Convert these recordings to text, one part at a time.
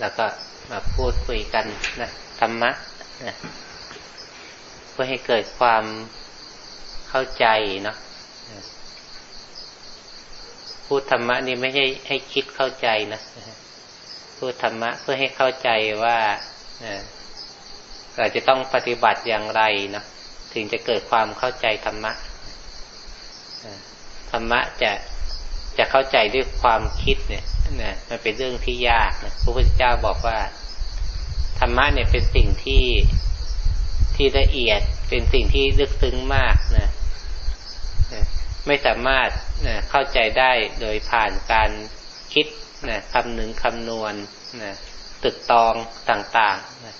แล้วก็มาพูดคุยกันนะธรรมะนะเพื่อให้เกิดความเข้าใจเนาะพูดธรรมะนี่ไม่ใช่ให้คิดเข้าใจนะพูดธรรมะเพื่อให้เข้าใจว่าเราจะต้องปฏิบัติอย่างไรนะถึงจะเกิดความเข้าใจธรรมะธรรมะจะ จะเข้าใจด้วยความคิดเนี่ยนะมันเป็นเรื่องที่ยากนะพระพุทธเจ้าบอกว่า ธรรมะเนี่ยเป็นสิ่งที่ที่ละเอียดเป็นสิ่งที่ลึกซึ้งมากนะไม่สามารถนะเข้าใจได้โดยผ่านการคิดนะคำหนึ่งคำนวณนะตึกตองต่างๆนะ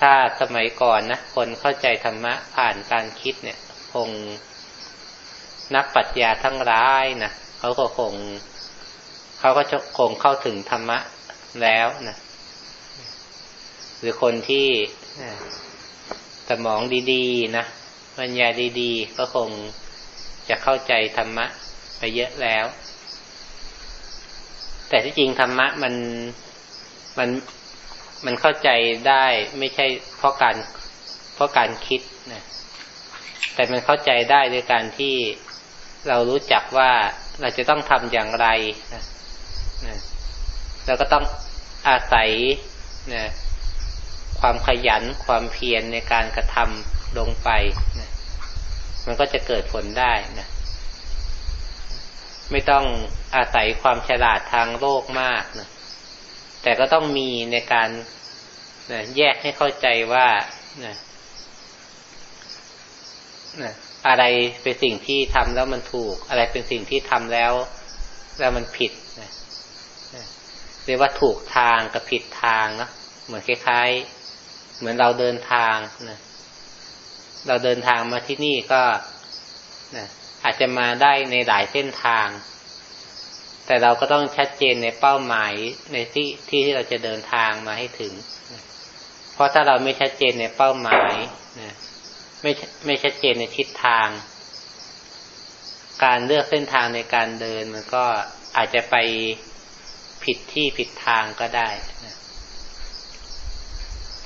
ถ้าสมัยก่อนนะคนเข้าใจธรรมะผ่านการคิดเนี่ย คง นักปัชญาทั้งร้ายนะเขาก็คงเขาก็จะคงเข้าถึงธรรมะแล้วนะหรือคนที่สมองดีๆนะปัญญาดีๆ ก็คงจะเข้าใจธรรมะไปเยอะแล้ว แต่ที่จริงธรรมะมันมันมันเข้าใจได้ไม่ใช่เพราะการเพราะการคิดนะแต่มันเข้าใจได้ด้วยการที่ เรารู้จักว่าเราจะต้องทำอย่างไรนะนะเราก็ต้องอาศัยนะความขยันความเพียรในการกระทำลงไปนะมันก็จะเกิดผลได้นะไม่ต้องอาศัยความฉลาดทางโลกมากนะแต่ก็ต้องมีในการนะแยกให้เข้าใจว่านะนะ อะไรเป็นสิ่งที่ทำแล้วมันถูก อะไรเป็นสิ่งที่ทำแล้ว แล้วมันผิดนะเรียกว่าถูกทางกับผิดทางนะเหมือนคล้ายๆ เหมือนเราเดินทางนะเราเดินทางมาที่นี่ก็นะอาจจะมาได้ในหลายเส้นทาง แต่เราก็ต้องชัดเจนในเป้าหมายในที่ที่ที่เราจะเดินทางมาให้ถึงนะเพราะถ้าเราไม่ชัดเจนในเป้าหมายนะ ไม่ไม่ชัดเจนในทิศทาง การเลือกเส้นทางในการเดินมันก็อาจจะไปผิดที่ผิดทางก็ได้นะ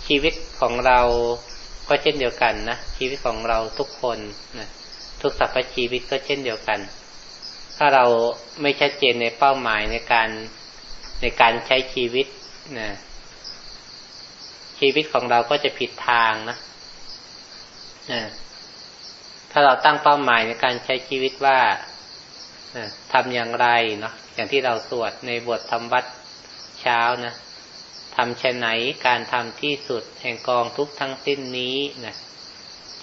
ชีวิตของเราก็เช่นเดียวกันนะชีวิตของเราทุกคนนะทุกสรรพชีวิตก็เช่นเดียวกัน ถ้าเราไม่ชัดเจนในเป้าหมายในการในการใช้ชีวิตนะชีวิตของเราก็จะผิดทางนะ ถ้าเราตั้งเป้าหมายในการใช้ชีวิตว่าทำอย่างไรเนาะอย่างที่เราสวดในบทธรรมวัดเช้านะทำเช่นไหนการทำที่สุดแห่งกองทุกทั้งสิ้นนี้นะ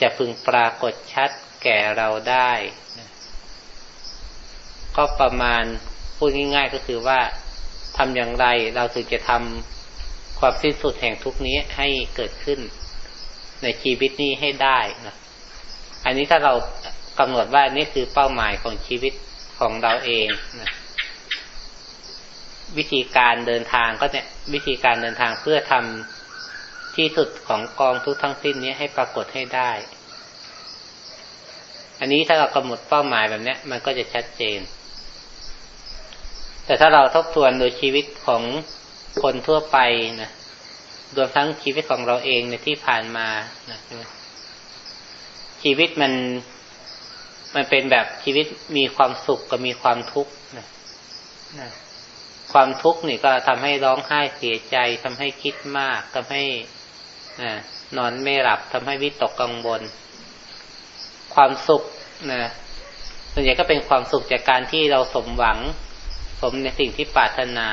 จะพึงปรากฏชัดแก่เราได้นะก็ประมาณพูดง่ายๆก็คือว่าทำอย่างไรเราถึงจะทำความสิ้นสุดแห่งทุกนี้ให้เกิดขึ้น ในชีวิตนี้ให้ได้นะอันนี้ถ้าเรากำหนดว่านี่คือเป้าหมายของชีวิตของเราเองนะวิธีการเดินทางก็เนี่ยวิธีการเดินทางเพื่อทำที่สุดของกองทุกทั้งสิ้นนี้ให้ปรากฏให้ได้ อันนี้ถ้าเรากำหนดเป้าหมายแบบนี้มันก็จะชัดเจน แต่ถ้าเราทบทวนโดยชีวิตของคนทั่วไปนะ รวมทั้งชีวิตของเราเองในที่ผ่านมานะชีวิตมัน มันเป็นแบบชีวิตมีความสุขกับมีความทุกข์นะนะความทุกข์นี่ก็ทำให้ร้องไห้เสียใจทำให้คิดมากทำให้นอนไม่หลับทำให้วิตกกังวลความสุขนะส่วนใหญ่ก็เป็นความสุขจากการที่เราสมหวัง สมในสิ่งที่ปรารถนา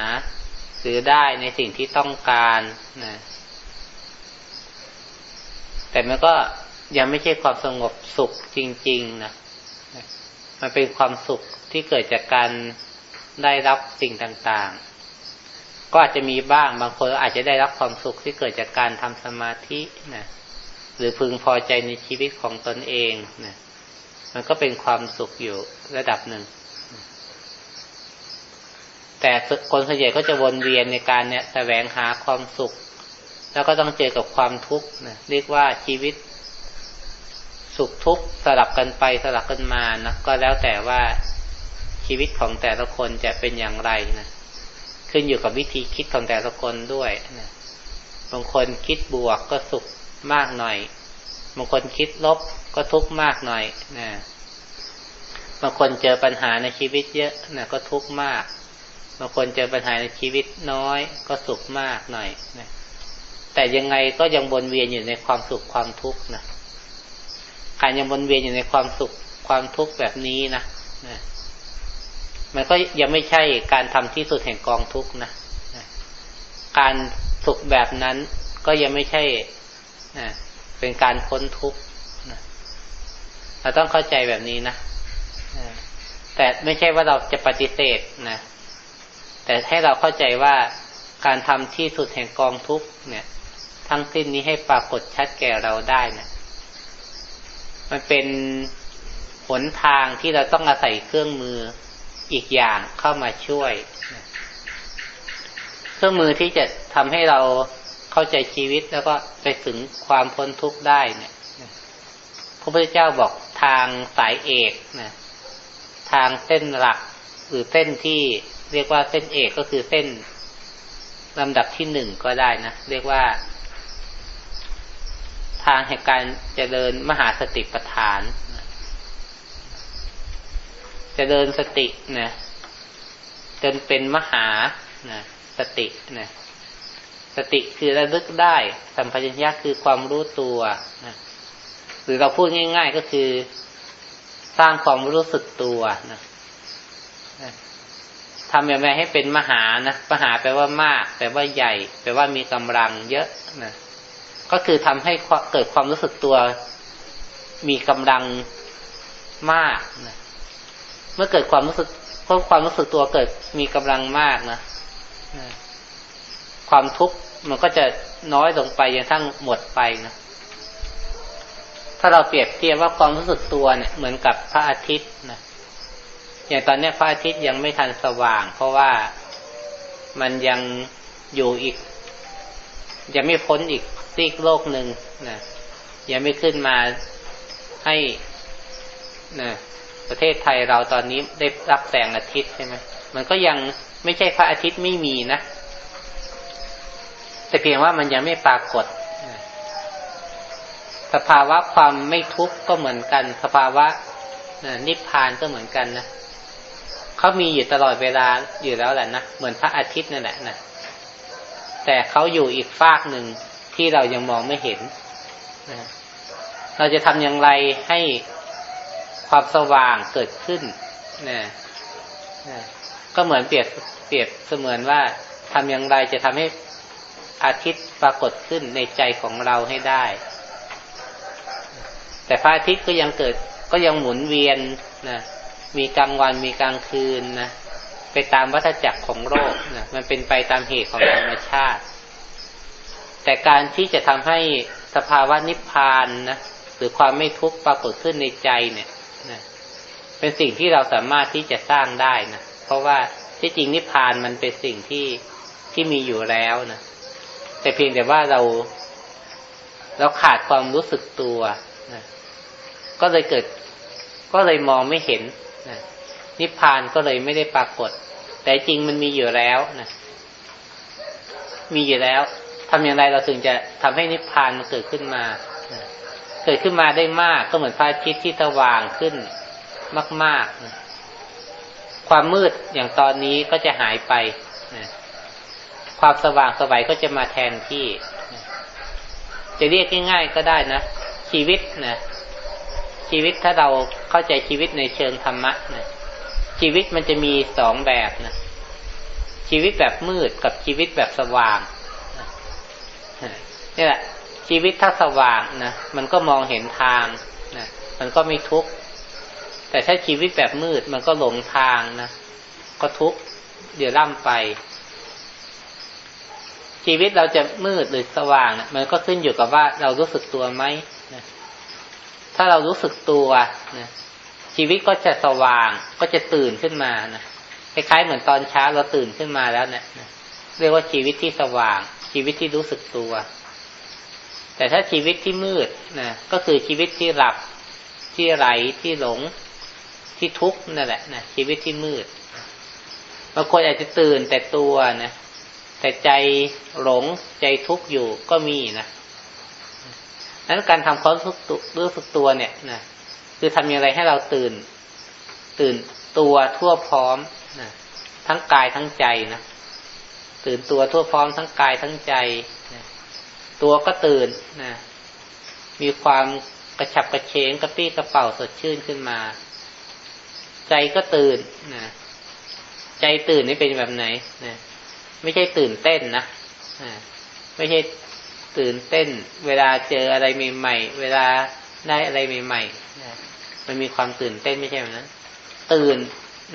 หรือได้ในสิ่งที่ต้องการนะแต่มันก็ยังไม่ใช่ความสงบสุขจริง ๆนะมันเป็นความสุขที่เกิดจากการได้รับสิ่งต่างๆ ก็อาจจะมีบ้างบางคนอาจจะได้รับความสุขที่เกิดจากการทำสมาธินะหรือพึงพอใจในชีวิตของตนเองนะมันก็เป็นความสุขอยู่ระดับหนึ่ง แต่คนส่วนใหญ่ก็จะวนเวียนในการเนี่ยแสวงหาความสุข แล้วก็ต้องเจอกับความทุกข์นะเรียกว่าชีวิต สุขทุกข์สลับกันไปสลับกันมานะก็แล้วแต่ว่าชีวิตของแต่ละคนจะเป็นอย่างไรนะขึ้นอยู่กับวิธีคิดของแต่ละคนด้วยนะบางคนคิดบวกก็สุขมากหน่อย บางคนคิดลบก็ทุกข์มากหน่อยนะบางคนเจอปัญหาในชีวิตเยอะนะก็ทุกข์มาก บางคนเจอปัญหาในชีวิตน้อยก็สุขมากหน่อยนะแต่ยังไงก็ยังวนเวียนอยู่ในความสุขความทุกข์นะการยังวนเวียนอยู่ในความสุขความทุกข์แบบนี้นะนะมันก็ยังไม่ใช่การทำที่สุดแห่งกองทุกข์นะนะการสุขแบบนั้นก็ยังไม่ใช่นะเป็นการพ้นทุกข์นะเราต้องเข้าใจแบบนี้นะนะแต่ไม่ใช่ว่าเราจะปฏิเสธนะ แต่ให้เราเข้าใจว่าการทำที่สุดแห่งกองทุกเนี่ย ทั้งสิ้นนี้ให้ปรากฏชัดแก่เราได้เนะี่ยมันเป็นหนทางที่เราต้องอาศัยเครื่องมืออีกอย่างเข้ามาช่วย เครื่องมือที่จะทำให้เราเข้าใจชีวิตแล้วก็ไปถึงความพ้นทุกข์ได้เนี่ยพระพุทธเจ้าบอกทางสายเอกนะทางเส้นหลักหรือเส้นที่ เรียกว่าเส้นเอกก็คือเส้นลำดับที่หนึ่งก็ได้นะ เรียกว่า ทางแห่งการเจริญมหาสติปัฏฐานจะเดินสตินะจนเป็นมหานะสตินะสติคือระลึกได้ สัมปชัญญะคือความรู้ตัวนะหรือเราพูดง่าย ๆก็คือ สร้างความรู้สึกตัวนะ ทำอย่างไรให้เป็นมหานะมหาแปลว่ามากแปลว่าใหญ่ แปลว่ามีกำลังเยอะนะก็คือทำให้เกิดความรู้สึกตัว มีกำลังมากนะเมื่อเกิดความรู้สึกเพราะความรู้สึกตัวเกิดมีกำลังมากนะความทุกข์มันก็จะน้อยลงไปจนทั้งหมดไปนะถ้าเราเปรียบเทียบว่าความรู้สึกตัวเนี่ย เหมือนกับพระอาทิตย์นะ อย่างตอนนี้พระอาทิตย์ยังไม่ทันสว่าง เพราะว่ามันยังอยู่อีก ยังไม่พ้นอีกซีกโลกหนึ่งนะยังไม่ขึ้นมาให้นะประเทศไทยเราตอนนี้ได้รับแสงอาทิตย์ใช่ไหมมันก็ยังไม่ใช่พระอาทิตย์ไม่มีนะ แต่เพียงว่ามันยังไม่ปรากฏสภาวะความไม่ทุกข์ก็เหมือนกัน สภาวะนิพพานก็เหมือนกันนะ เขามีอยู่ตลอดเวลาอยู่แล้วแหละนะเหมือนพระอาทิตย์นั่นแหละนะแต่เขาอยู่อีกฝากหนึ่งที่เรายังมองไม่เห็นนะเราจะทำอย่างไรให้ความสว่างเกิดขึ้นนะนะก็เหมือนเปรียบเปรียบเสมือนว่าทำอย่างไรจะทำให้อาทิตย์ปรากฏขึ้นในใจของเราให้ได้ แต่พระอาทิตย์ก็ยังเกิดก็ยังหมุนเวียนนะ มีกลางวันมีกลางคืนนะไปตามวัฏจักรของโลกนะมันเป็นไปตามเหตุของธรรมชาติ แต่การที่จะทำให้สภาวะนิพพานนะหรือความไม่ทุกข์ปรากฏขึ้นในใจเนี่ยนะเป็นสิ่งที่เราสามารถที่จะสร้างได้นะเพราะว่าที่จริงนิพพานมันเป็นสิ่งที่ที่มีอยู่แล้วนะแต่เพียงแต่ว่าเรา เราขาดความรู้สึกตัวนะก็เลยเกิด ก็เลยมองไม่เห็น นิพพานก็เลยไม่ได้ปรากฏ แต่จริงมันมีอยู่แล้วนะมีอยู่แล้วทำอย่างไรเราถึงจะทำให้นิพพานมันเกิดขึ้นมาเกิดขึ้นมาได้มากก็เหมือนพระอาทิตย์ที่สว่างขึ้นมากๆความมืดอย่างตอนนี้ก็จะหายไปความสว่างสวัยก็จะมาแทนที่จะเรียกง่ายๆก็ได้นะชีวิตนะชีวิตถ้าเราเข้าใจชีวิตในเชิงธรรมะนะ ชีวิตมันจะมีสองแบบนะชีวิตแบบมืดกับชีวิตแบบสว่างนี่แหละ ชีวิตถ้าสว่างนะมันก็มองเห็นทางนะมันก็ไม่ทุกข์แต่ถ้าชีวิตแบบมืดมันก็หลงทางนะก็ทุกข์เดี๋ยวล่ำไป ชีวิตเราจะมืดหรือสว่างนะมันก็ขึ้นอยู่กับว่าเรารู้สึกตัวไหมนะถ้าเรารู้สึกตัวนะ ชีวิตก็จะสว่างก็จะตื่นขึ้นมานะคล้ายๆเหมือนตอนเช้าเราตื่นขึ้นมาแล้วเนะี่ยเรียกว่าชีวิตที่สว่าง ชีวิตที่รู้สึกตัว แต่ถ้าชีวิตที่มืดนะก็คือชีวิตที่หลับที่ไหลที่หลงที่ทุกข์นั่นแหละนะชีวิตที่มืดบางคนอาจจะตื่นแต่ตัวนะแต่ใจหลงใจทุกข์อยู่ก็มีนะนั้นการทำความรู้สึกตัวเนี่ยนะ คือทำอย่างไรให้เราตื่น ตื่นตัวทั่วพร้อมนะทั้งกายทั้งใจนะตื่นตัวทั่วพร้อมทั้งกายทั้งใจนะตัวก็ตื่นนะมีความกระฉับกระเฉงกระปี้กระเป๋าสดชื่นขึ้นมา ใจก็ตื่นนะใจตื่นนี่เป็นแบบไหนนะไม่ใช่ตื่นเต้นนะไม่ใช่ตื่นเต้น เวลาเจออะไรใหม่ๆเวลาได้อะไรใหม่ๆ มันมีความตื่นเต้นไม่ใช่แบบนั้นตื่น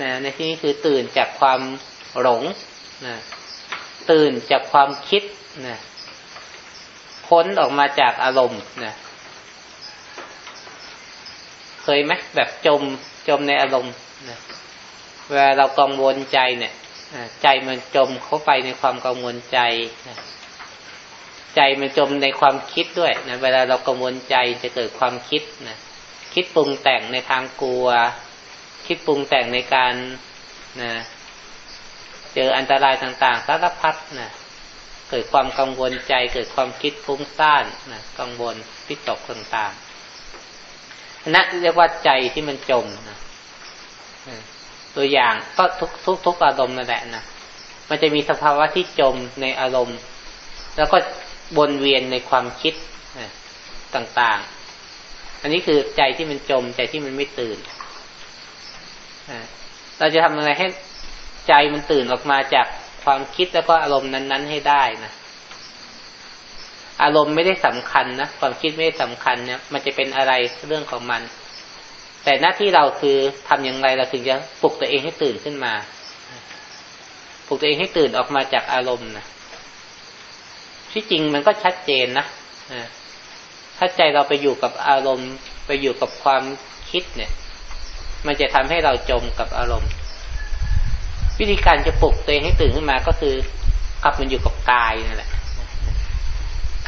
นะในที่นี้คือตื่นจากความหลงนะตื่นจากความคิดนะพ้นออกมาจากอารมณ์นะเคยไหมแบบจมจมในอารมณ์นะเวลาเรากังวลใจเนี่ยใจมันจมเข้าไปในความกังวลใจใจมันจมในความคิดด้วยนะเวลาเรากังวลใจจะเกิดความคิดนะ คิดปรุงแต่งในทางกลัว คิดปรุงแต่งในการนะเจออันตรายต่างๆสารพัดนะเกิดความกังวลใจ เกิดความคิดฟุ้งซ่านนะกังวลพิตกต่างๆนั่นเรียกว่าใจที่มันจมนะตัวอย่างก็ทุกทุกทุกอารมณ์นั่นแหละนะมันจะมีสภาวะที่จมในอารมณ์ แล้วก็วนเวียนในความคิดต่างๆ อันนี้คือใจที่มันจม ใจที่มันไม่ตื่นเราจะทำอะไรให้ใจมันตื่นออกมาจากความคิดแล้วก็อารมณ์นั้น ๆ ให้ได้นะอารมณ์ไม่ได้สำคัญนะความคิดไม่ได้สำคัญเนี่ยมันจะเป็นอะไรเรื่องของมัน แต่หน้าที่เราคือทำอย่างไรเราถึงจะปลุกตัวเองให้ตื่นขึ้นมาปลุกตัวเองให้ตื่นออกมาจากอารมณ์นะที่จริงมันก็ชัดเจนนะ ถ้าใจเราไปอยู่กับอารมณ์ ไปอยู่กับความคิดเนี่ย มันจะทำให้เราจมกับอารมณ์ วิธีการจะปลุกตัวเองให้ตื่นขึ้นมาก็คือกลับมันอยู่กับกายนั่นแหละ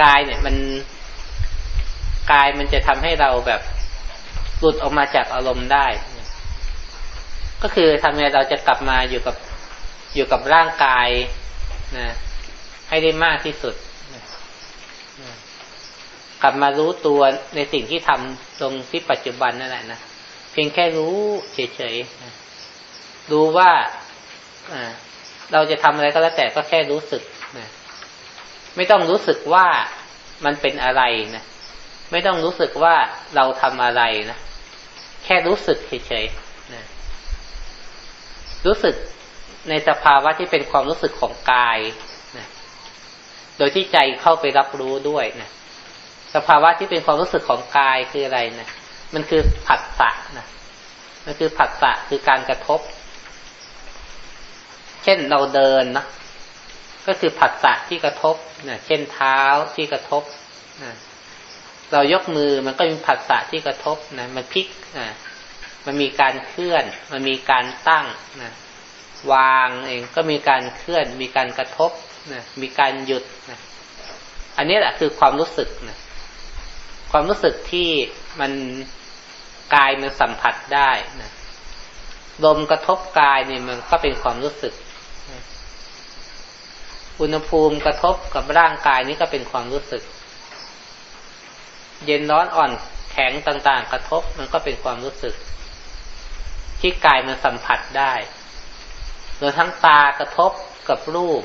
กายเนี่ย มันกายมันจะทำให้เราแบบหลุดออกมาจากอารมณ์ได้ ก็คือทำไงเราจะกลับมาอยู่กับอยู่กับร่างกายนะให้ได้มากที่สุด กลับมารู้ตัวในสิ่งที่ทำตรงที่ปัจจุบันนั่นแหละนะเพียงแค่รู้เฉยๆรู้ว่าเราจะทำอะไรก็แล้วแต่ก็แค่รู้สึกนะไม่ต้องรู้สึกว่ามันเป็นอะไรนะไม่ต้องรู้สึกว่าเราทำอะไรนะแค่รู้สึกเฉยๆนะรู้สึกในสภาวะที่เป็นความรู้สึกของกายนะโดยที่ใจเข้าไปรับรู้ด้วยนะ สภาวะที่เป็นความรู้สึกของกายคืออะไรนะมันคือผัสสะนะมันคือผัสสะคือการกระทบ เช่นเราเดินนะก็คือผัสสะที่กระทบนะเช่นเท้าที่กระทบนะเรายกมือมันก็มีผัสสะที่กระทบนะมันพลิกนะมันมีการเคลื่อน มันมีการตั้งนะวางเองก็มีการเคลื่อน มีการกระทบนะมีการหยุดนะอันนี้แหละคือความรู้สึกนะ ความรู้สึกที่มันกายมันสัมผัสได้นะลมกระทบกายเนี่ยมันก็เป็นความรู้สึก อุณหภูมิกระทบกับร่างกายนี้ก็เป็นความรู้สึก เย็นร้อนอ่อนแข็งต่างๆ กระทบมันก็เป็นความรู้สึก ที่กายมันสัมผัสได้โดยทั้งตากระทบกับรูป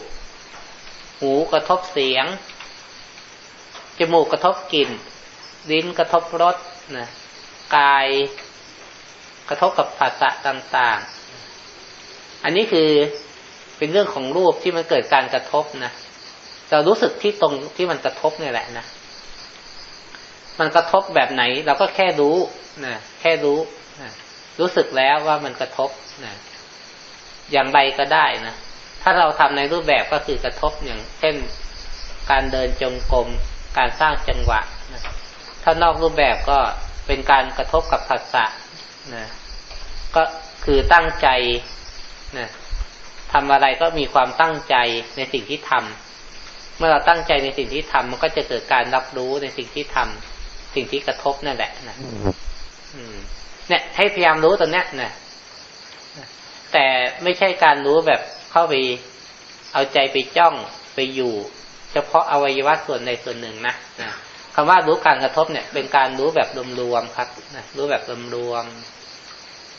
หูกระทบเสียง จมูกกระทบกลิ่น ลิ้นกระทบรสนะกายกระทบกับภาษะต่างๆ อันนี้คือเป็นเรื่องของรูปที่มันเกิดการกระทบนะเรารู้สึกที่ตรงที่มันกระทบเนี่ยแหละนะมันกระทบแบบไหน เราก็แค่รู้นะแค่รู้นะรู้สึกแล้วว่ามันกระทบนะอย่างไรก็ได้นะถ้าเราทำในรูปแบบก็คือกระทบอย่าง เช่น การเดินจงกรมการสร้างจังหวะ ถ้านอกรูปแบบก็เป็นการกระทบกับภาษะนะก็คือตั้งใจนะทำอะไรก็มีความตั้งใจในสิ่งที่ทำเมื่อเราตั้งใจในสิ่งที่ทำมันก็จะเกิดการรับรู้ในสิ่งที่ทำสิ่งที่กระทบนั่นแหละนะเนี่ย ให้พยายามรู้ตรงนี้นะแต่ไม่ใช่การรู้แบบเข้าไปเอาใจไปจ้องไปอยู่ เฉพาะอวัยวะส่วนใดส่วนหนึ่งนะนะ คำว่ารู้การกระทบเนี่ย เป็นการรู้แบบรวมๆครับนะรู้แบบรวม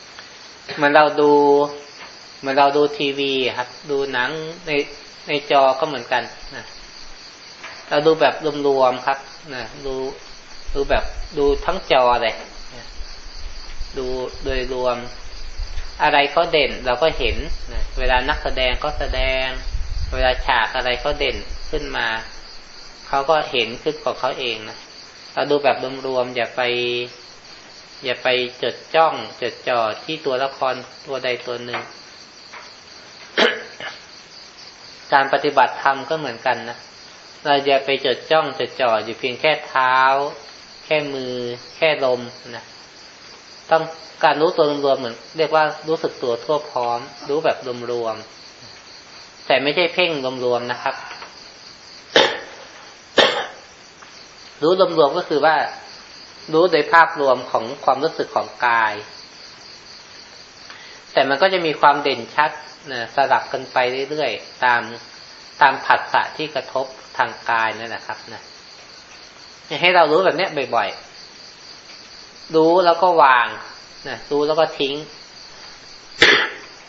ๆเหมือนเราดูเหมือนเราดูทีวีครับ ดูหนังในในจอก็เหมือนกันนะเราดูแบบรวมๆครับนะดูดูแบบดูทั้งจอเลยนะดูโดยรวม อะไรก็เด่นเราก็เห็นนะเวลานักแสดงก็แสดง เวลาฉากอะไรเขาเด่นขึ้นมา เขาก็เห็นขึ้นของเขาเองนะเราดูแบบรวมๆอย่าไป อย่าไปจดจ้อง จดจ่อที่ตัวละครตัวใดตัวหนึ่ง การปฏิบัติธรรมก็เหมือนกันนะเราอย่าไปจดจ้องจดจ่ออยู่เพียงแค่เท้า แค่มือ แค่ลมนะต้องการรู้ตัวรวมเหมือนเรียกว่ารู้สึกตัวทั่วพร้อม รู้แบบรวมๆแต่ไม่ใช่เพ่งรวมๆนะครับ รู้รวมๆก็คือว่า รู้โดยภาพรวมของความรู้สึกของกาย แต่มันก็จะมีความเด่นชัดนะสลับกันไปเรื่อยๆ ตามตามผัสสะที่กระทบทางกายนั่นแหละครับนะให้เรารู้แบบนี้บ่อยๆ รู้แล้วก็วางนะรู้แล้วก็ทิ้ง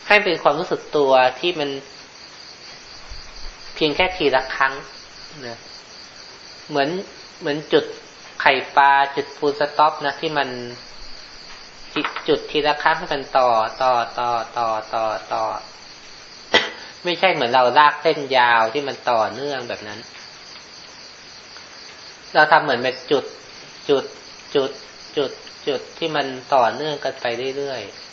ให้เป็นความรู้สึกตัวที่มัน เพียงแค่ทีละครั้งนะเหมือน เหมือนจุดไข่ปลาจุดฟูลสต็อปนะที่มันจุดทีละครั้งกันต่อต่อต่อต่อต่อต่อ ไม่ใช่เหมือนเราลากเส้นยาวที่มันต่อเนื่องแบบนั้น เราทำเหมือนเป็นจุดจุดจุดจุดจุดที่มันต่อเนื่องกันไปเรื่อยๆ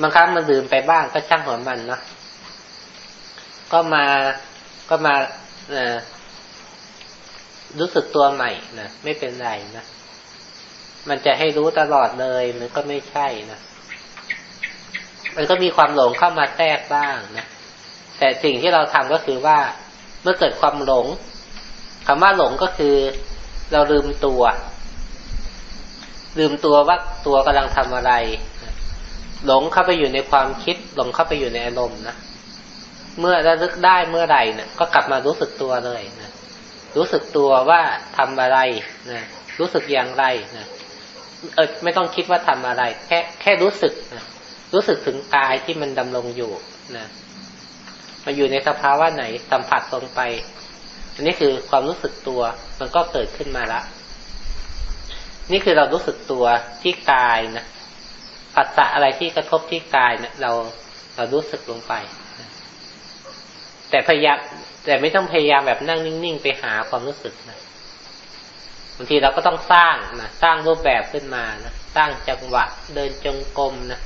บางครั้งมันลืมไปบ้างก็ช่างหัวมันเนาะก็มาก็มาเรู้สึกตัวใหม่นะไม่เป็นไรนะมันจะให้รู้ตลอดเลยมันก็ไม่ใช่นะมันก็มีความหลงเข้ามาแทรกบ้างนะแต่สิ่งที่เราทำก็คือว่าเมื่อเกิดความหลงคำว่าหลงก็คือ เราลืมตัว ลืมตัวว่าตัวกำลังทำอะไร หลงเข้าไปอยู่ในความคิด หลงเข้าไปอยู่ในอารมณ์นะเมื่อระลึกได้เมื่อไรเนะี่ยก็กลับมารู้สึกตัวเลยนะรู้สึกตัวว่าทำอะไรนะรู้สึกอย่างไรนะเออไม่ต้องคิดว่าทำอะไร แค่แค่รู้สึกนะรู้สึกถึงกายที่มันดำรงอยู่นะมันอยู่ในสภาวะไหนสัมผัสตรงไป อันนี้คือความรู้สึกตัว มันก็เกิดขึ้นมาละนี่คือเรารู้สึกตัวที่กายนะ ปัสสะอะไรที่กระทบที่กายเนะเราเรารู้สึกลงไป แต่พยายามแต่ไม่ต้องพยายามแบบนั่งนิ่งๆไปหาความรู้สึกนะบางทีเราก็ต้องสร้างนะสร้างรูปแบบขึ้นมานะสร้างจังหวะเดินจงกรมนะ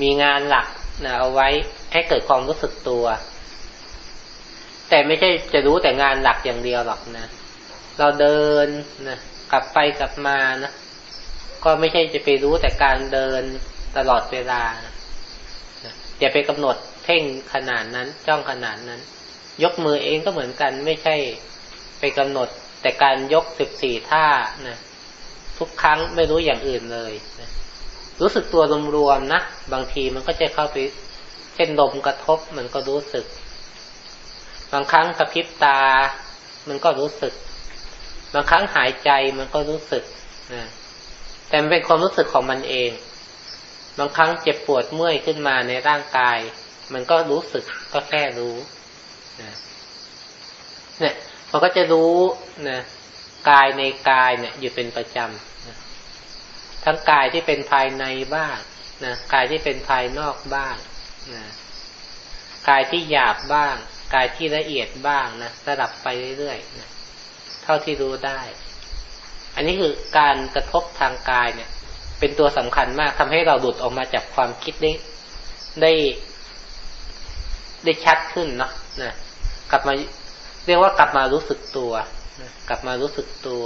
มีงานหลักนะเอาไว้ให้เกิดความรู้สึกตัว แต่ไม่ใช่จะรู้แต่งานหลักอย่างเดียวหรอกนะ เราเดินนะกลับไปกลับมานะ ก็ไม่ใช่จะไปรู้แต่การเดินตลอดเวลาอย่าไปกำหนดเพ่งขนาดนั้น จ้องขนาดนั้น ยกมือเองก็เหมือนกันไม่ใช่ไปกำหนด แต่การยกสิบสี่ท่านะทุกครั้งไม่รู้อย่างอื่นเลยนะรู้สึกตัวรวมๆนะบางทีมันก็จะเข้าไป เช่นลมกระทบมันก็รู้สึก บางครั้งกระพริบตา มันก็รู้สึก บางครั้งหายใจมันก็รู้สึกนะ แต่มันเป็นความรู้สึกของมันเอง บางครั้งเจ็บปวดเมื่อยขึ้นมาในร่างกาย มันก็รู้สึกก็แค่รู้นะเนี่ยมันก็จะรู้นะกายในกายเนี่ย อยู่เป็นประจำนะทั้งกายที่เป็นภายในบ้างนะกายที่เป็นภายนอกบ้างนะกายที่หยาบบ้าง กายที่ละเอียดบ้างนะสลับไปเรื่อยๆนะเท่าที่รู้ได้ อันนี้คือการกระทบทางกายเนี่ย เป็นตัวสำคัญมากทำให้เราหลุดออกมาจากความคิดได้ได้ได้ชัดขึ้นเนาะนะกลับมาเรียกว่ากลับมารู้สึกตัวกลับมารู้สึกตัว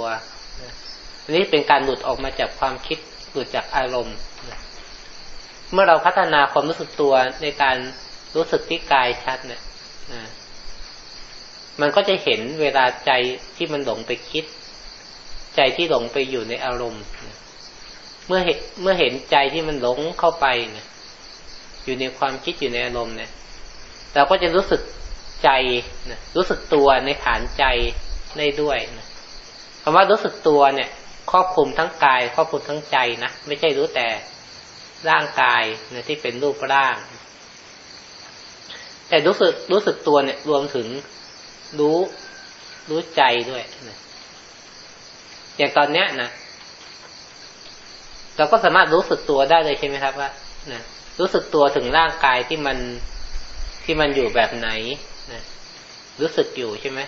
อันนี้เป็นการหลุดออกมาจากความคิดหลุดจากอารมณ์เมื่อเราพัฒนาความรู้สึกตัวในการรู้สึกที่กายชัดเนี่ยมันก็จะเห็นเวลาใจที่มันหลงไปคิด ใจที่หลงไปอยู่ในอารมณ์ เมื่อเห็นเมื่อเห็นใจที่มันหลงเข้าไปเนี่ยอยู่ในความคิดอยู่ในอารมณ์เนี่ยเราก็จะรู้สึกใจนะรู้สึกตัวในฐานใจได้ด้วยนะคำว่ารู้สึกตัวเนี่ย ครอบคลุมทั้งกาย ครอบคลุมทั้งใจนะไม่ใช่รู้แต่ร่างกายนะที่เป็นรูปร่าง แต่รู้สึกรู้สึกตัวเนี่ยรวมถึงรู้รู้ใจด้วยนะ อย่างตอนเนี้ยนะเราก็สามารถรู้สึกตัวได้เลยใช่ไหมครับว่านะรู้สึกตัวถึงร่างกายที่มันที่มันอยู่แบบไหนนะรู้สึกอยู่ใช่ไหม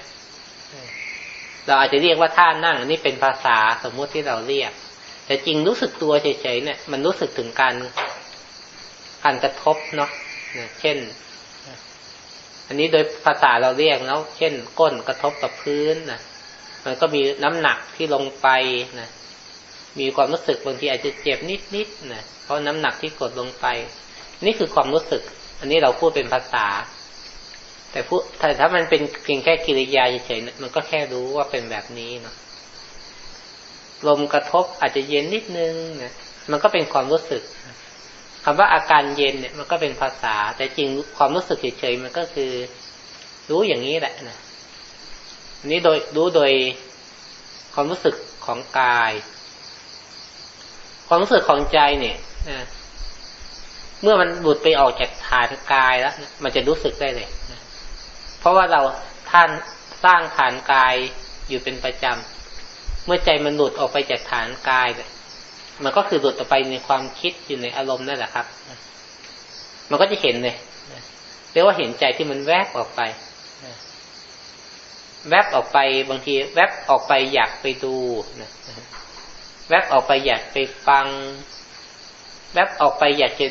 เราอาจจะเรียกว่าท่านั่งนี่เป็นภาษาสมมุติที่เราเรียก แต่จริงรู้สึกตัวเฉยๆเนี่ย มันรู้สึกถึงการการกระทบเนาะเช่น อันนี้โดยภาษาเราเรียกแล้วเช่น ก้นกระทบกับพื้นนะ มันก็มีน้ำหนักที่ลงไปนะมีความรู้สึกบางทีอาจจะเจ็บนิดๆนะเพราะน้ำหนักที่กดลงไป นี่คือความรู้สึก อันนี้เราพูดเป็นภาษา แต่พูดแต่ถ้ามันเป็นเพียงแค่กิริยาเฉยๆมันก็แค่รู้ว่าเป็นแบบนี้เนาะลมกระทบอาจจะเย็นนิดนึงนะมันก็เป็นความรู้สึกคำว่าอาการเย็นเนี่ยมันก็เป็นภาษา แต่จริงความรู้สึกเฉยๆมันก็คือ รู้อย่างนี้แหละนะ นนี้โดยรู้โดยความรู้สึกของกาย ความรู้สึกของใจเนี่ยเมื่อมันบุดไปออกจากฐานกายแล้ว มันจะรู้สึกได้เลยเพราะว่าเราท่านสร้างฐานกายอยู่เป็นประจำ เมื่อใจมันหลุดออกไปจากฐานกายมันก็คือหลุดออกไปในความคิดอยู่ในอารมณ์นั่นแหละครับ มันก็จะเห็นเลยเรียกว่าเห็นใจที่มันแวบออกไป แวบออกไปบางที แวบออกไปอยากไปดูนะแวบออกไปอยากไปฟัง แวบออกไปอยากจะ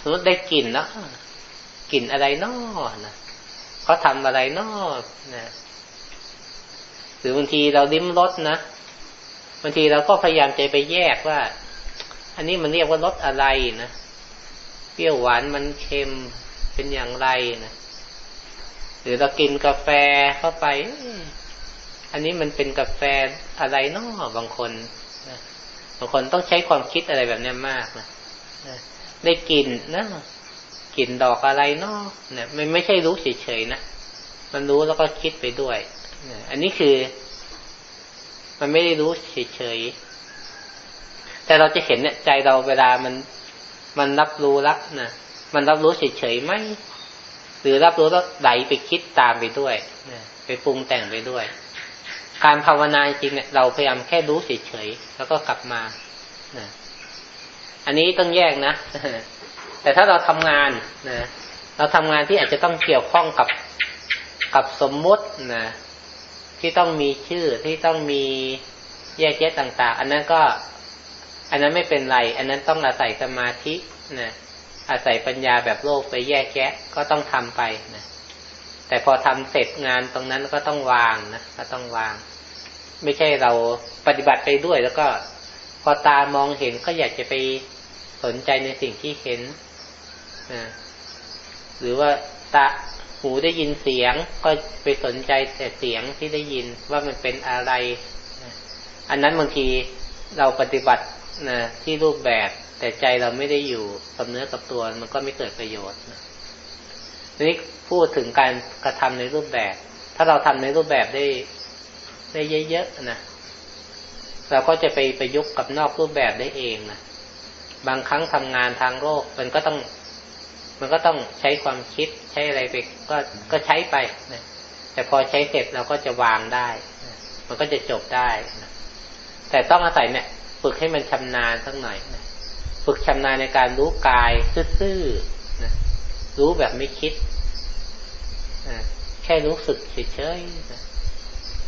สมมติได้กลิ่นเนาะกลิ่นอะไรนอนะเขาทำอะไรนอนะหรือบางทีเราลิ้มรสนะบางทีเราก็พยายามใจไปแยกว่า อันนี้มันเรียกว่ารสอะไรนะเปรี้ยวหวานมันเค็มเป็นอย่างไรนะ หรือเรากินกาแฟเข้าไป อันนี้มันเป็นกาแฟอะไรนาะบางคนบางคนต้องใช้ความคิดอะไรแบบนี้มากนะได้กลิ่นนะกลิ่นดอกอะไรเนาะเนี่ยไม่ไม่ใช่รู้เฉยๆนะมันรู้แล้วก็คิดไปด้วยอันนี้คือ มันไม่ได้รู้เฉยๆแต่เราจะเห็นเนี่ยใจเราเวลามันมันรับรู้ละนะมันรับรู้เฉยๆไหม หรือรับรู้แล้วไหลไปคิดตามไปด้วยไปปรุงแต่งไปด้วย การภาวนาจริงเนี่ยเราพยายามแค่รู้เฉยๆแล้วก็กลับมาอันนี้ต้องแยกนะแต่ถ้าเราทำงานนะเราทำงานที่อาจจะต้องเกี่ยวข้องกับกับสมมุตินะที่ต้องมีชื่อที่ต้องมีแยกแยะต่าง ๆ อันนั้นก็ อันนั้นไม่เป็นไร อันนั้นต้องอาศัยสมาธินะ อาศัยปัญญาแบบโลกไปแยกแยะก็ต้องทำไปนะแต่พอทำเสร็จงานตรงนั้นก็ต้องวางนะก็ต้องวาง ไม่ใช่เราปฏิบัติไปด้วย แล้วก็ พอตามองเห็นก็อยากจะไปสนใจในสิ่งที่เห็นนะหรือว่าตาหูได้ยินเสียงก็ไปสนใจแต่เสียงที่ได้ยินว่ามันเป็นอะไร อันนั้นบางทีเราปฏิบัตินะที่รูปแบบ แต่ใจเราไม่ได้อยู่กับเนื้อกับตัวมันก็ไม่เกิดประโยชน์นะนี้พูดถึงการกระทำในรูปแบบ ถ้าเราทำในรูปแบบได้ได้เยอะๆนะเราก็จะไปประยุกต์กับนอกรูปแบบได้เองนะบางครั้งทำงานทางโลกมันก็ต้อง มันก็ต้องใช้ความคิดใช้อะไรไปก็ก็ใช้ไปนะแต่พอใช้เสร็จเราก็จะวางได้นะมันก็จะจบได้นะแต่ต้องอาศัยเนี่ย ฝึกให้มันชำนาญสักหน่อยนะ ฝึกชำนาญในการรู้กายซื่อๆนะรู้แบบไม่คิดแค่รู้สึกเฉย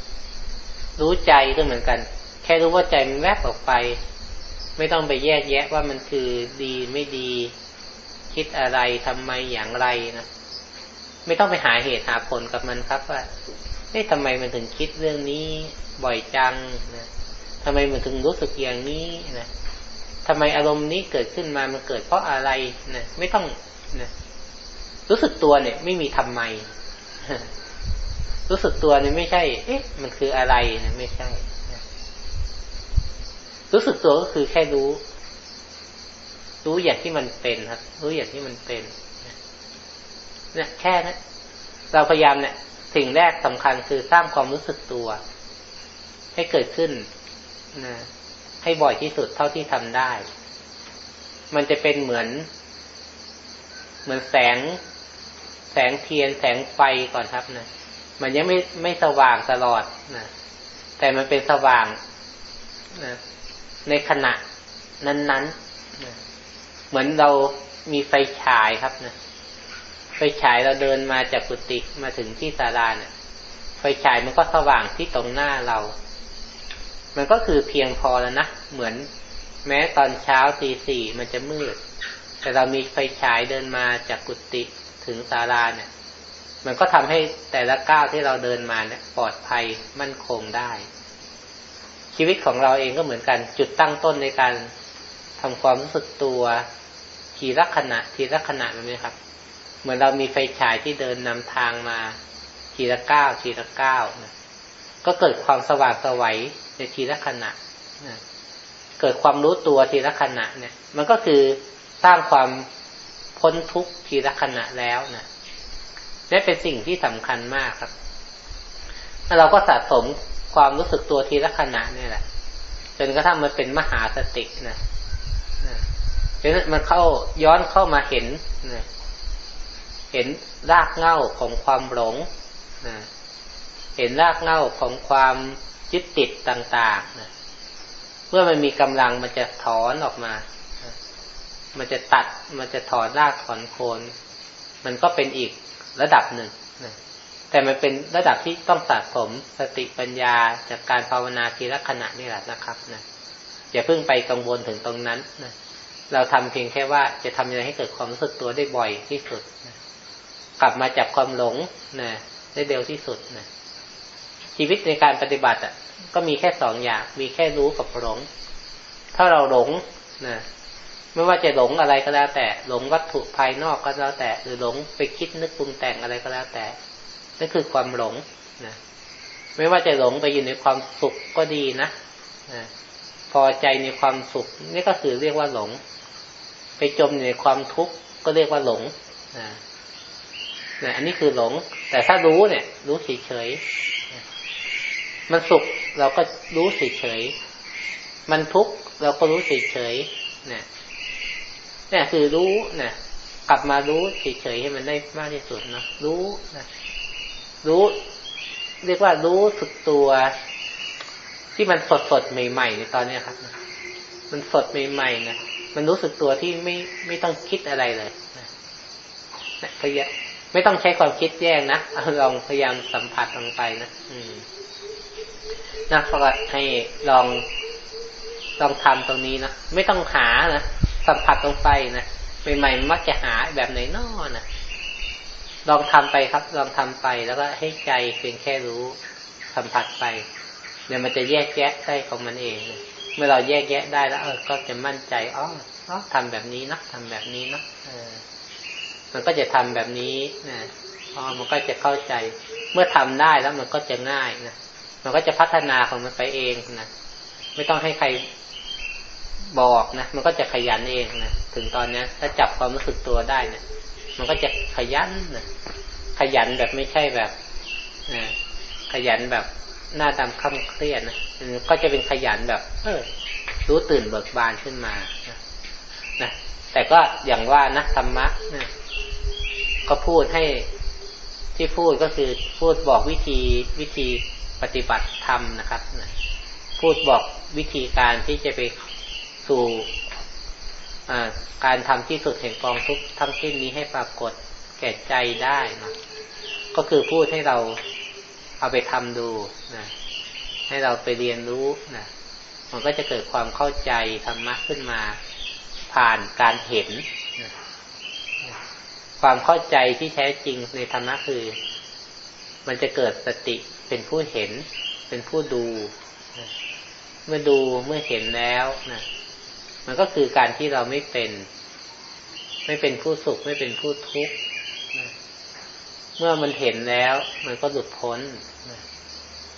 ๆรู้ใจก็เหมือนกัน แค่รู้ว่าใจมันแวบออกไป ไม่ต้องไปแยกแยะว่ามันคือดีไม่ดี คิดอะไรทำไมอย่างไรนะไม่ต้องไปหาเหตุหาผลกับมันครับว่าเอ๊ะทำไมมันถึงคิดเรื่องนี้บ่อยจังนะทำไมมันถึงรู้สึกอย่างนี้นะ ทำไมอารมณ์นี้เกิดขึ้นมามันเกิดเพราะอะไรนะไม่ต้องนะรู้สึกตัวเนี่ย ไม่มีทำไม รู้สึกตัวเนี่ยไม่ใช่ เอ๊ะ มันคืออะไรนะไม่ใช่รู้สึกตัวก็คือแค่รู้ รู้อย่างที่มันเป็นครับ รู้อย่างที่มันเป็นเนี่ยแค่นะเราพยายามเนี่ย สิ่งแรกสำคัญคือสร้างความรู้สึกตัว ให้เกิดขึ้นนะ ให้บ่อยที่สุดเท่าที่ทำได้ มันจะเป็นเหมือน เหมือนแสง แสงเทียนแสงไฟก่อนครับนะมันยังไม่ไม่สว่างตลอดนะแต่มันเป็นสว่างนะในขณะนั้นๆนะเหมือนเรามีไฟฉายครับนะไฟฉายเราเดินมาจากกุฏิมาถึงที่ศาลาเนี่ย ไฟฉายมันก็สว่างที่ตรงหน้าเรา มันก็คือเพียงพอแล้วนะ เหมือนแม้ตอนเช้าตีสี่มันจะมืด แต่เรามีไฟฉายเดินมาจากกุฏิถึงศาลาเนี่ย มันก็ทำให้แต่ละก้าวที่เราเดินมาเนี่ยปลอดภัยมั่นคงได้ ชีวิตของเราเองก็เหมือนกัน จุดตั้งต้นในการทำความรู้สึกตัวทีละขณะทีละขณะแบบนี้ครับ เหมือนเรามีไฟฉายที่เดินนำทางมาทีละก้าวทีละก้าวนะ ก็เกิดความสว่างสวัยในทีละขณะนะเกิดความรู้ตัวทีละขณะเนี่ย มันก็คือสร้างความพ้นทุกข์ทีละขณะแล้วนะนี่เป็นสิ่งที่สำคัญมากครับเราก็สะสมความรู้สึกตัวทีละขณะนี่แหละ จนกระทั่งมันเป็นมหาสตินะจนมันเข้าย้อนเข้ามาเห็นนะเห็นรากเหง้าของความหลงนะ เห็นรากเหง้าของความยึดติดต่างๆนะเมื่อมันมีกำลังมันจะถอนออกมา มันจะตัด มันจะถอนรากถอนโคน มันก็เป็นอีกระดับหนึ่งนะแต่มันเป็นระดับที่ต้องสะสมสติปัญญาจากการภาวนาทีละขณะนี่แหละนะครับนะอย่าเพิ่งไปกังวลถึงตรงนั้นนะเราทำเพียงแค่ว่าจะทำยังไงให้เกิดความรู้สึกตัวได้บ่อยที่สุดนะกลับมาจากความหลงนะได้เร็วที่สุดนะ ชีวิตในการปฏิบัติอะ ก็มีแค่สองอย่าง มีแค่รู้กับหลง ถ้าเราหลงนะไม่ว่าจะหลงอะไรก็แล้วแต่ หลงวัตถุภายนอกก็แล้วแต่ หรือหลงไปคิดนึกปรุงแต่งอะไรก็แล้วแต่นั่นคือความหลงนะไม่ว่าจะหลงไปอยู่ในความสุขก็ดีนะนะพอใจในความสุข นี่ก็คือเรียกว่าหลง ไปจมในความทุกข์ก็เรียกว่าหลงนะนะอันนี้คือหลง แต่ถ้ารู้เนี่ย รู้เฉย มันสุขเราก็รู้เฉยๆมันทุกข์เราก็รู้เฉยๆเนี่ยนี่คือรู้นี่ยกลับมารู้เฉยๆให้มันได้มากที่สุดนะรู้นะรู้ เรียกว่ารู้สึกตัว ที่มันสดสดใหม่ๆในตอนนี้ครับ มันสดใหม่ๆนะมันรู้สึกตัวที่ไม่ไม่ต้องคิดอะไรเลยนะพยายามไม่ต้องใช้ความคิดแยกนะลองพยายามสัมผัสลงไปนะอืม นะก็ให้ลองลองทำตรงนี้นะไม่ต้องหานะสัมผัสลงไปนะใหม่ๆมักจะหาแบบไหนนอนะลองทำไปครับ ลองทำไปแล้วก็ให้ใจเพียงแค่รู้สัมผัสไปเดี๋ยวมันจะแยกแยะได้ของมันเองเมื่อเราแยกแยะได้แล้วเออก็จะมั่นใจอ๋ออ๋อทำแบบนี้นะทำแบบนี้นะเออ มันก็จะทำแบบนี้นะอ๋อมันก็จะเข้าใจ เมื่อทำได้แล้วมันก็จะง่ายนะ มันก็จะพัฒนาของมันไปเองนะไม่ต้องให้ใครบอกนะมันก็จะขยันเองนะถึงตอนนี้ถ้าจับความรู้สึกตัวได้เนะี่ย มันก็จะขยันนะขยันแบบไม่ใช่แบบนะขยันแบบหน้าดำค่ำเครียดนะก็จะเป็นขยันแบบ เออ รู้ตื่นเบิกบานขึ้นมานะนะแต่ก็อย่างว่านะธรรมะนะก็พูดให้ที่พูดก็คือพูดบอกวิธีวิธี ปฏิบัติธรรมนะครับนะพูดบอกวิธีการที่จะไปสู่การทำที่สุดแห่งกองทุกทั้งสิ้นนี้ให้ปรากฏแก่ใจได้นะก็คือพูดให้เราเอาไปทำดูนะให้เราไปเรียนรู้นะมันก็จะเกิดความเข้าใจธรรมะขึ้นมาผ่านการเห็นนะความเข้าใจที่แท้จริงในธรรมะคือ มันจะเกิดสติ เป็นผู้เห็น เป็นผู้ดูนะเมื่อดูเมื่อเห็นแล้วนะมันก็คือการที่เราไม่เป็น ไม่เป็นผู้สุข ไม่เป็นผู้ทุกข์เมื่อมันเห็นแล้ว มันก็หลุดพ้น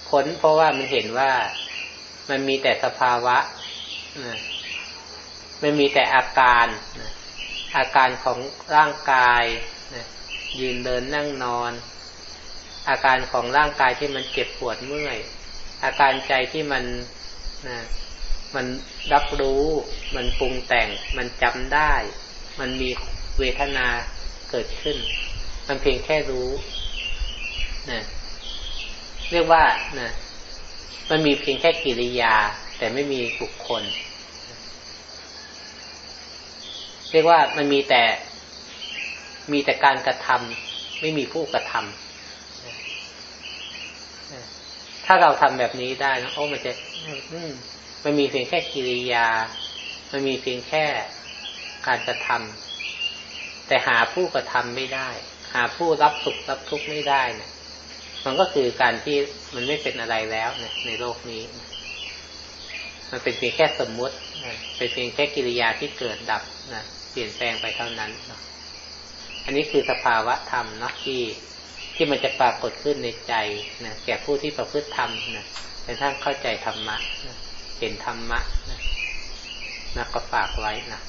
พ้นเพราะว่ามันเห็นว่ามันมีแต่สภาวะนะไม่มีแต่อาการนะอาการของร่างกายนะยืนเดินนั่งนอน อาการของร่างกายที่มันเจ็บปวดเมื่อย อาการใจที่มันนะมันรับรู้ มันปรุงแต่ง มันจำได้ มันมีเวทนาเกิดขึ้น มันเพียงแค่รู้นะเรียกว่านะมันมีเพียงแค่กิริยา แต่ไม่มีบุคคล เรียกว่ามันมีแต่มีแต่การกระทำไม่มีผู้กระทำ ถ้าเราทำแบบนี้ได้นะโอ้มันจะมันมีเพียงแค่กิริยา มันมีเพียงแค่การกระทำแต่หาผู้กระทำไม่ได้ หาผู้รับสุขรับทุกข์ไม่ได้เนะี่ย มันก็คือการที่มันไม่เป็นอะไรแล้วเนี่ยในโลกนี้มันเป็นเพียงแค่สมมุติเป็นเพียงแค่กิริยาที่เกิดดับนะเปลี่ยนแปลงไปเท่านั้นนะอันนี้คือสภาวะธรรมเนาะที่ ที่มันจะปรากฏขึ้นในใจนะแก่ผู้ที่ประพฤติธรรมนะในท่านเข้าใจธรรมะนะเห็นธรรมะนะนะก็ฝากไว้นะ